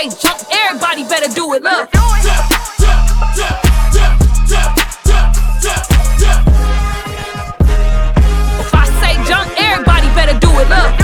say jump, everybody better do it. Look. If I say jump, everybody better do it. Look.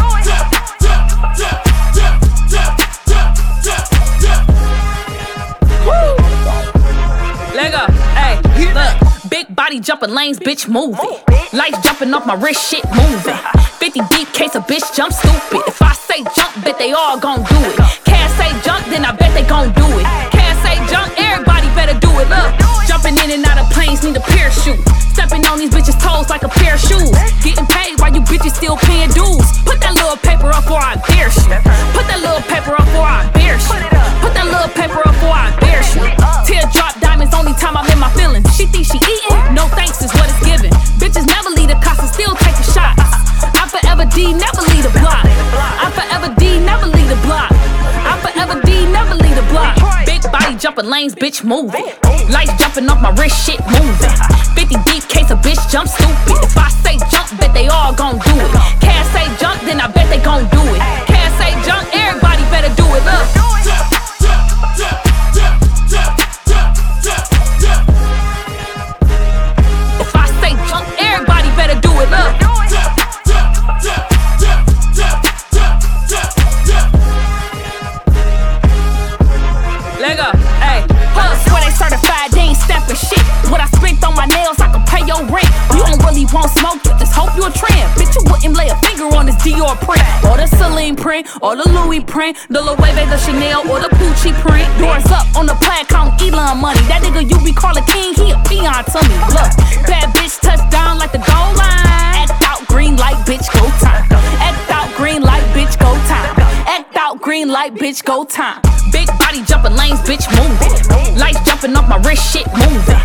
Lego, hey, look, big body jumping lanes, bitch moving. Lights jumping off my wrist, shit moving. 50 deep case a bitch jump stupid. If I say jump, bet they all gon' do it. Say junk, then I bet they gon' do it. Can't say junk, everybody better do it. Look, jumping in and out of planes need a parachute. Stepping on these bitches' toes like a pair of shoes. Getting paid while you bitches still paying dues. Put that little paper up or I embarrass you. Put that little paper up or I embarrass you. Put that little paper up or I embarrass you. Teardrop diamonds, only time I'm in my feelings. She thinks she eating, no thanks is what it's given. Bitches never leave the casa, still take a shot. I forever D, never Body jumping lanes, bitch moving. Lights jumping off my wrist, shit moving. 50 deep case a bitch jump trend. Bitch, you wouldn't lay a finger on this Dior print, or the Celine print, or the Louis print, the Loewe, the Chanel, or the Gucci print. Doors up on the plaid, count Elon money. That nigga you be calling king, he a peon to me. Look, bad bitch touchdown like the goal line. Act out green light, bitch, go time. Act out green light, bitch, go time. Act out green light, bitch, go time. Big body jumping lanes, bitch, moving. Lights jumping off my wrist, shit moving.